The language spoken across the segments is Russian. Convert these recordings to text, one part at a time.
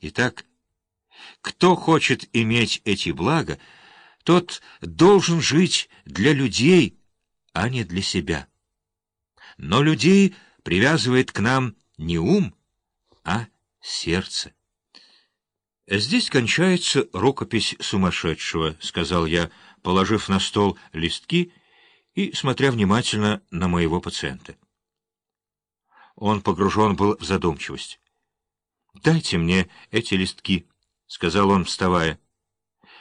Итак, кто хочет иметь эти блага, тот должен жить для людей, а не для себя. Но людей привязывает к нам не ум, а сердце. «Здесь кончается рукопись сумасшедшего», — сказал я, положив на стол листки и смотря внимательно на моего пациента. Он погружен был в задумчивость. «Дайте мне эти листки», — сказал он, вставая.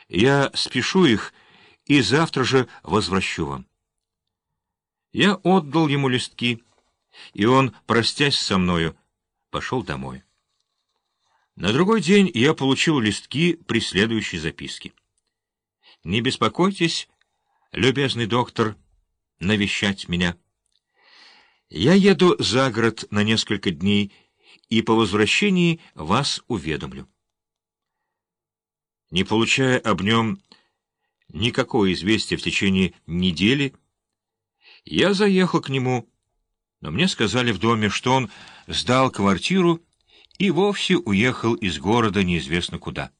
«Я спешу их и завтра же возвращу вам». Я отдал ему листки, и он, простясь со мною, пошел домой. На другой день я получил листки при следующей записке. «Не беспокойтесь, любезный доктор, навещать меня». Я еду за город на несколько дней и по возвращении вас уведомлю. Не получая об нем никакого известия в течение недели, я заехал к нему, но мне сказали в доме, что он сдал квартиру и вовсе уехал из города неизвестно куда.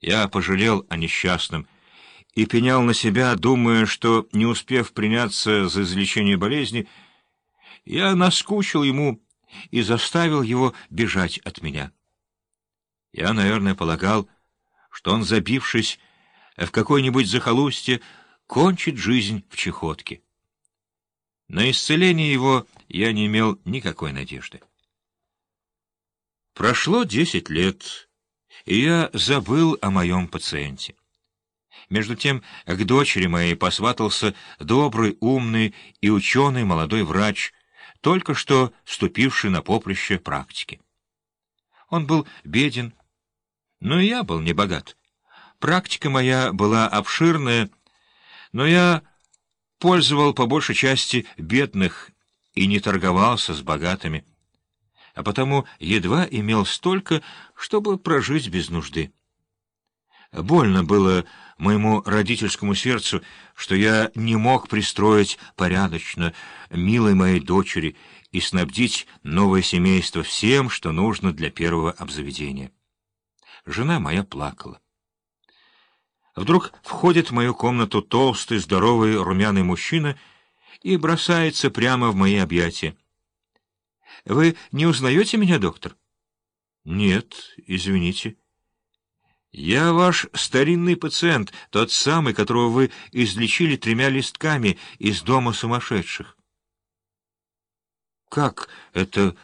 Я пожалел о несчастном, и пенял на себя, думая, что, не успев приняться за излечение болезни, я наскучил ему и заставил его бежать от меня. Я, наверное, полагал, что он, забившись в какой-нибудь захолустье, кончит жизнь в чехотке. На исцеление его я не имел никакой надежды. Прошло десять лет, и я забыл о моем пациенте. Между тем к дочери моей посватался добрый, умный и ученый молодой врач, только что вступивший на поприще практики. Он был беден, но и я был не богат. Практика моя была обширная, но я пользовал по большей части бедных и не торговался с богатыми, а потому едва имел столько, чтобы прожить без нужды. Больно было моему родительскому сердцу, что я не мог пристроить порядочно милой моей дочери и снабдить новое семейство всем, что нужно для первого обзаведения. Жена моя плакала. Вдруг входит в мою комнату толстый, здоровый, румяный мужчина и бросается прямо в мои объятия. — Вы не узнаете меня, доктор? — Нет, извините. — «Я ваш старинный пациент, тот самый, которого вы излечили тремя листками из дома сумасшедших». «Как это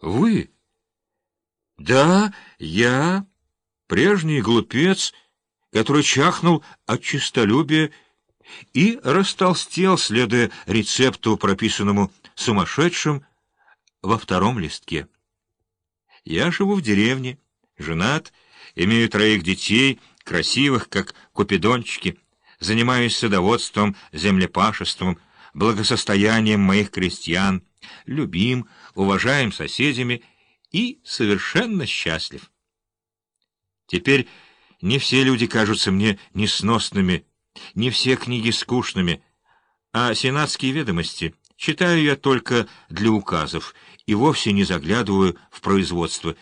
вы?» «Да, я, прежний глупец, который чахнул от честолюбия и растолстел, следуя рецепту, прописанному сумасшедшим, во втором листке. Я живу в деревне, женат, имею троих детей, красивых, как купидончики, занимаюсь садоводством, землепашеством, благосостоянием моих крестьян, любим, уважаем соседями и совершенно счастлив. Теперь не все люди кажутся мне несносными, не все книги скучными, а сенатские ведомости читаю я только для указов и вовсе не заглядываю в производство,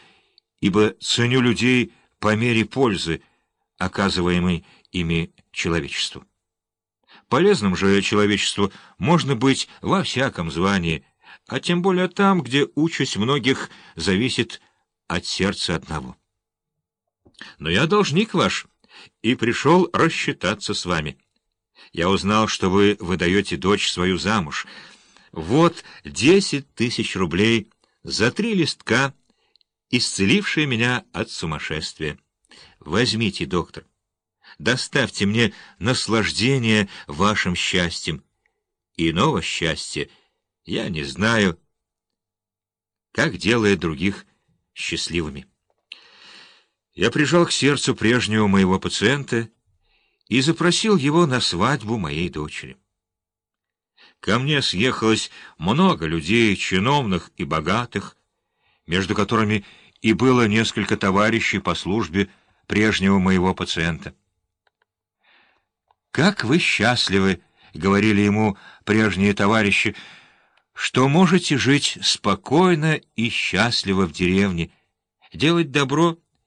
ибо ценю людей по мере пользы, оказываемой ими человечеству. Полезным же человечеству можно быть во всяком звании, а тем более там, где участь многих зависит от сердца одного. Но я должник ваш и пришел рассчитаться с вами. Я узнал, что вы выдаете дочь свою замуж. Вот десять тысяч рублей за три листка — исцелившее меня от сумасшествия. Возьмите, доктор, доставьте мне наслаждение вашим счастьем. Иного счастья я не знаю, как делает других счастливыми. Я прижал к сердцу прежнего моего пациента и запросил его на свадьбу моей дочери. Ко мне съехалось много людей, чиновных и богатых, между которыми и было несколько товарищей по службе прежнего моего пациента. «Как вы счастливы!» — говорили ему прежние товарищи, — что можете жить спокойно и счастливо в деревне, делать добро